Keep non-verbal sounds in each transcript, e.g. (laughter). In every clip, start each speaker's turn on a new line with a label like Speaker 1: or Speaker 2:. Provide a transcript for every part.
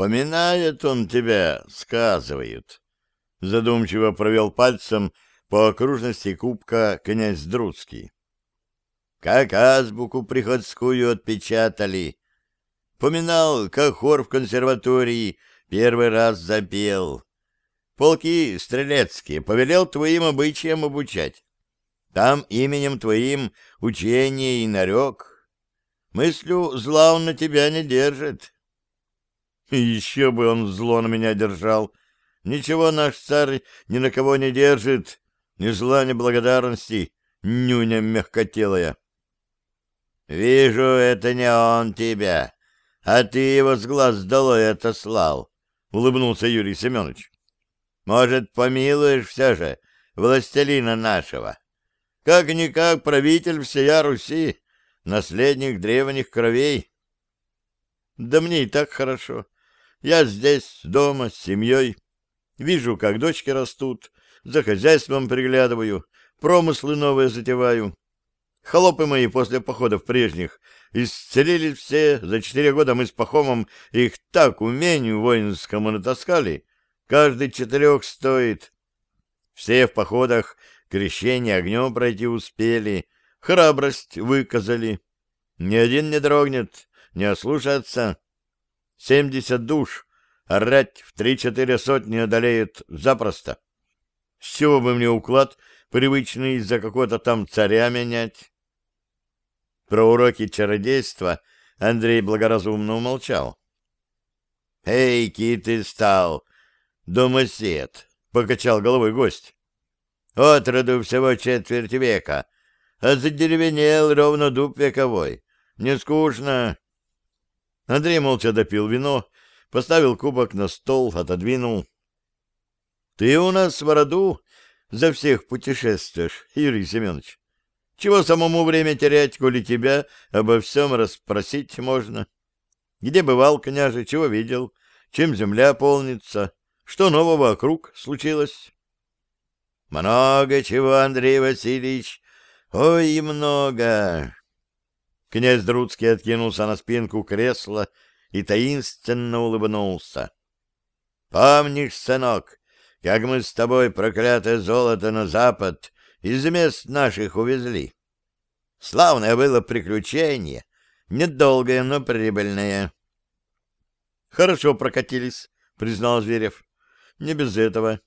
Speaker 1: Поминает он тебя, сказывают. Задумчиво провел пальцем по окружности кубка князь Друцкий. Как азбуку приходскую отпечатали. Поминал, как хор в консерватории первый раз запел. Полки стрелецкие повелел твоим обычаям обучать. Там именем твоим учение и нарек. Мыслю зла он на тебя не держит. Еще бы он зло на меня держал. Ничего наш царь ни на кого не держит, ни зла, ни благодарности, нюня мягкотелая. Вижу, это не он тебя, а ты его с глаз долой отослал, — улыбнулся Юрий Семенович. Может, помилуешь все же властелина нашего? Как-никак правитель всея Руси, наследник древних кровей. Да мне и так хорошо. Я здесь, дома, с семьей. Вижу, как дочки растут, за хозяйством приглядываю, промыслы новые затеваю. Холопы мои после походов прежних исцелились все, за четыре года мы с Пахомом их так умению воинскому натаскали, каждый четырех стоит. Все в походах крещение огнем пройти успели, храбрость выказали. Ни один не дрогнет, не ослушается. Семьдесят душ, орать в три-четыре сотни одолеют запросто. С чего бы мне уклад привычный из-за какого-то там царя менять? Про уроки чародейства Андрей благоразумно умолчал. — Эй, ты стал, домосед! — покачал головой гость. — Отроду всего четверть века, а задеревенел ровно дуб вековой. Не скучно, Андрей молча допил вино, поставил кубок на стол, отодвинул. — Ты у нас в роду за всех путешествуешь, Юрий Семенович. Чего самому время терять, коли тебя обо всем расспросить можно? Где бывал, княже, чего видел, чем земля полнится, что нового вокруг случилось? — Много чего, Андрей Васильевич, ой, много. Князь Друцкий откинулся на спинку кресла и таинственно улыбнулся. — Помнишь, сынок, как мы с тобой проклятое золото на запад из мест наших увезли? Славное было приключение, недолгое, но прибыльное. — Хорошо прокатились, — признал Зверев. — Не без этого.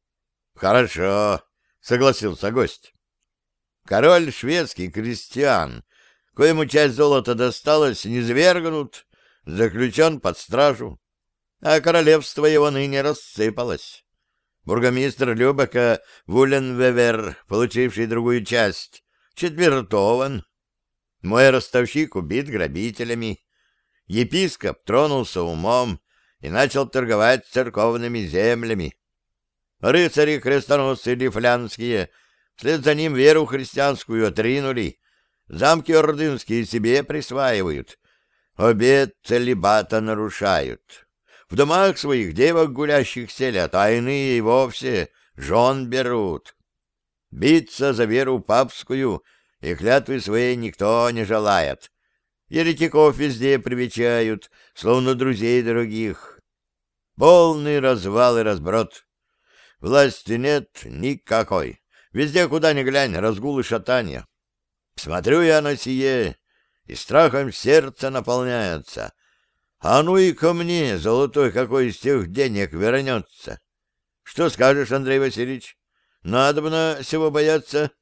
Speaker 1: — Хорошо, — согласился гость. Король шведский крестьян коему часть золота досталась, не свергнут, заключен под стражу, а королевство его ныне рассыпалось. Бургомистр Любека Вуленвевер, получивший другую часть, четвертован. Мой ростовщик убит грабителями. Епископ тронулся умом и начал торговать церковными землями. Рыцари-крестоносцы лифлянские вслед за ним веру христианскую отринули, Замки ордынские себе присваивают, обед целебата нарушают. В домах своих девок гулящих селят, а иные и вовсе жен берут. Биться за веру папскую и клятвы своей никто не желает. Еретиков везде привечают, словно друзей дорогих. Полный развал и разброд. Власти нет никакой. Везде, куда ни глянь, разгул и шатание. Смотрю я на сие, и страхом сердце наполняется. А ну и ко мне, золотой, какой из тех денег вернется. Что скажешь, Андрей Васильевич? Надо бы на всего бояться.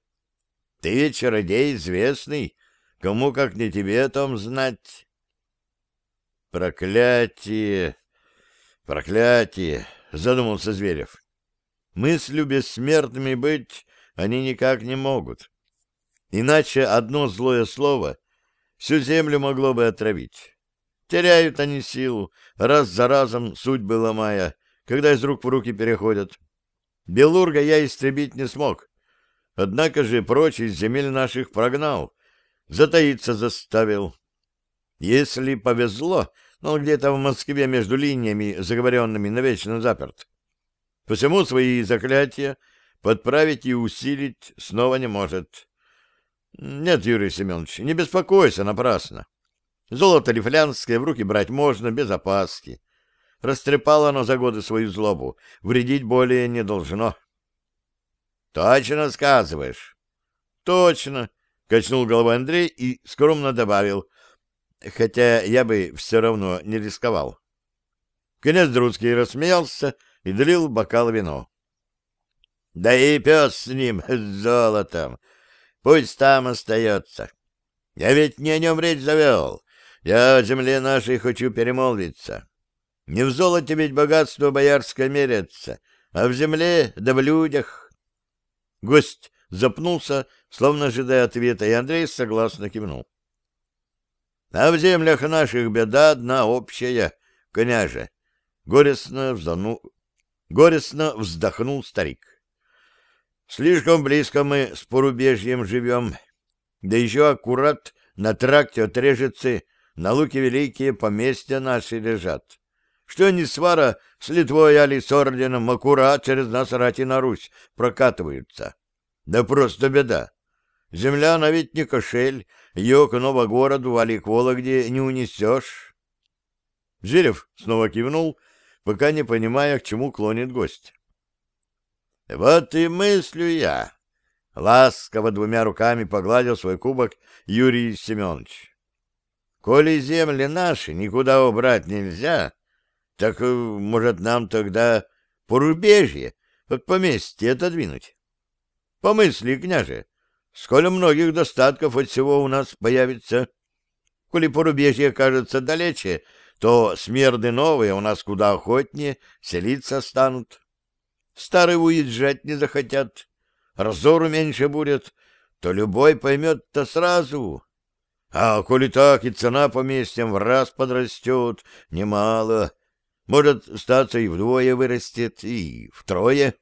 Speaker 1: Ты ведь чародей известный, кому как не тебе о том знать. Проклятие! Проклятие! Задумался Зверев. Мыслью бессмертными быть они никак не могут. Иначе одно злое слово всю землю могло бы отравить. Теряют они силу, раз за разом судьбы ломая, когда из рук в руки переходят. Белурга я истребить не смог. Однако же прочь земель наших прогнал, затаиться заставил. Если повезло, но где-то в Москве между линиями, заговоренными, навечно заперт. Посему свои заклятия подправить и усилить снова не может. Нет, Юрий Семенович, не беспокойся напрасно. Золото лифлянское в руки брать можно без опаски. Растрепало оно за годы свою злобу, вредить более не должно. — Точно сказываешь? — Точно, — качнул головой Андрей и скромно добавил, хотя я бы все равно не рисковал. Князь Друцкий рассмеялся и долил бокал вино. — Да и пес с ним, (laughs) с золотом, пусть там остается. Я ведь не о нем речь завел. Я о земле нашей хочу перемолвиться. Не в золоте ведь богатство боярское меряется, а в земле да в людях. Гость запнулся, словно ожидая ответа, и Андрей согласно кивнул. А в землях наших беда одна общая, княже. Горестно вздохнул, горестно вздохнул старик. Слишком близко мы с порубежьем живем, да еще аккурат на тракте от Режицы на луке великие поместья наши лежат. Что не свара с Литвой, али с орденом, аккурат через нас рати на Русь прокатываются. Да просто беда. Земля, она ведь не кошель, ее к Новогороду, али к Вологде не унесешь. Зверев снова кивнул, пока не понимая, к чему клонит гость. — Вот и мыслю я, Ласково двумя руками погладил свой кубок Юрий Семенович. Коли земли наши никуда убрать нельзя, так, э, может, нам тогда порубежье от поместья отодвинуть? Помысли, княже, сколь многих достатков от всего у нас появится. Коли порубежье кажется далече, то смерды новые у нас куда охотнее селиться станут. Старые уезжать не захотят, разору меньше будет, то любой поймет-то сразу. А коли так, и цена поместьям в раз подрастет немало. Может, статься и вдвое вырастет, и втрое.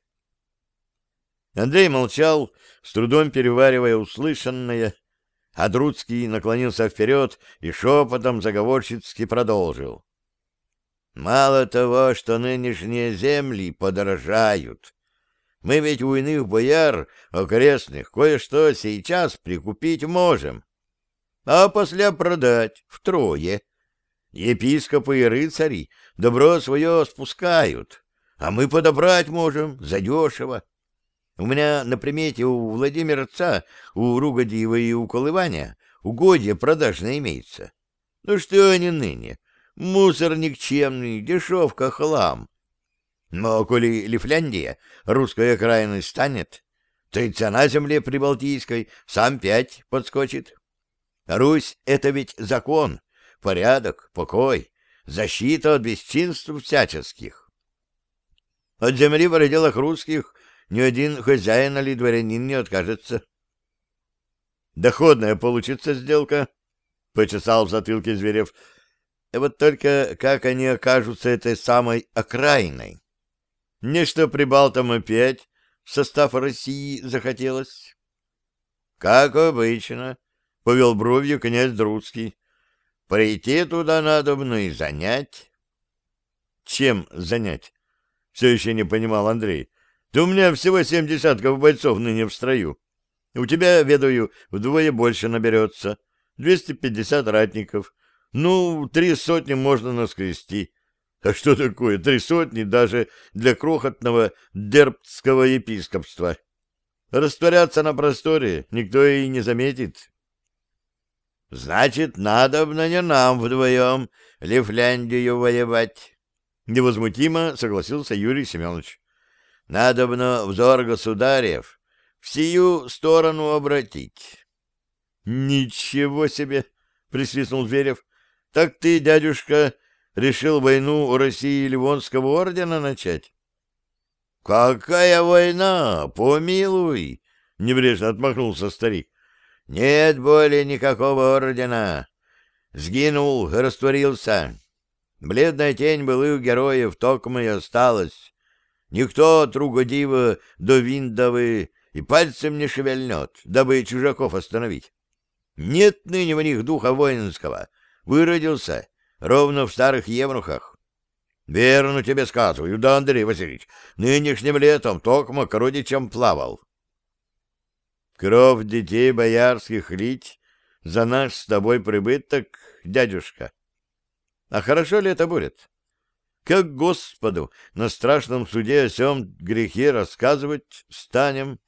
Speaker 1: Андрей молчал, с трудом переваривая услышанное, а Друцкий наклонился вперед и шепотом заговорщицки продолжил. «Мало того, что нынешние земли подорожают, мы ведь у иных бояр окрестных кое-что сейчас прикупить можем, а после продать втрое. Епископы и рыцари добро свое спускают, а мы подобрать можем задешево. У меня на примете у Владимирца, у Ругодиева и у Колывания угодья продажно имеется. Ну что они ныне? Мусор никчемный, дешевка хлам. Но коли Лифляндия русской окраиной станет, то и цена земле прибалтийской сам пять подскочит. Русь — это ведь закон, порядок, покой, защита от бесчинств всяческих. От земли в пределах русских ни один хозяин или дворянин не откажется. Доходная получится сделка, — почесал в затылке Зверев. Вот только как они окажутся этой самой окраиной? Нечто прибалтам опять в состав России захотелось. — Как обычно, — повел бровью князь Друцкий. — Прийти туда надо, ну и занять. — Чем занять? — все еще не понимал Андрей. — Да у меня всего семь десятков бойцов ныне в строю. У тебя, ведаю, вдвое больше наберется. Двести пятьдесят ратников. Ну, три сотни можно наскрести. А что такое три сотни даже для крохотного дербтского епископства? Растворяться на просторе никто и не заметит. Значит, надо не нам вдвоем Лифляндию воевать. Невозмутимо согласился Юрий Семенович. Надо бы на взор государев в сию сторону обратить. Ничего себе! присвистнул Зверев. Так ты, дядюшка, решил войну у России Ливонского ордена начать? — Какая война? Помилуй! — небрежно отмахнулся старик. — Нет более никакого ордена. Сгинул, растворился. Бледная тень былых героев токмо и осталась. Никто от Ругодива до Виндовы и пальцем не шевельнет, дабы чужаков остановить. Нет ныне в них духа воинского. Выродился ровно в старых евнухах. Верно тебе сказываю, да, Андрей Васильевич, нынешним летом токмак родичам плавал. Кровь детей боярских лить за наш с тобой прибыток, дядюшка. А хорошо ли это будет? как Господу на страшном суде о сем грехе рассказывать станем?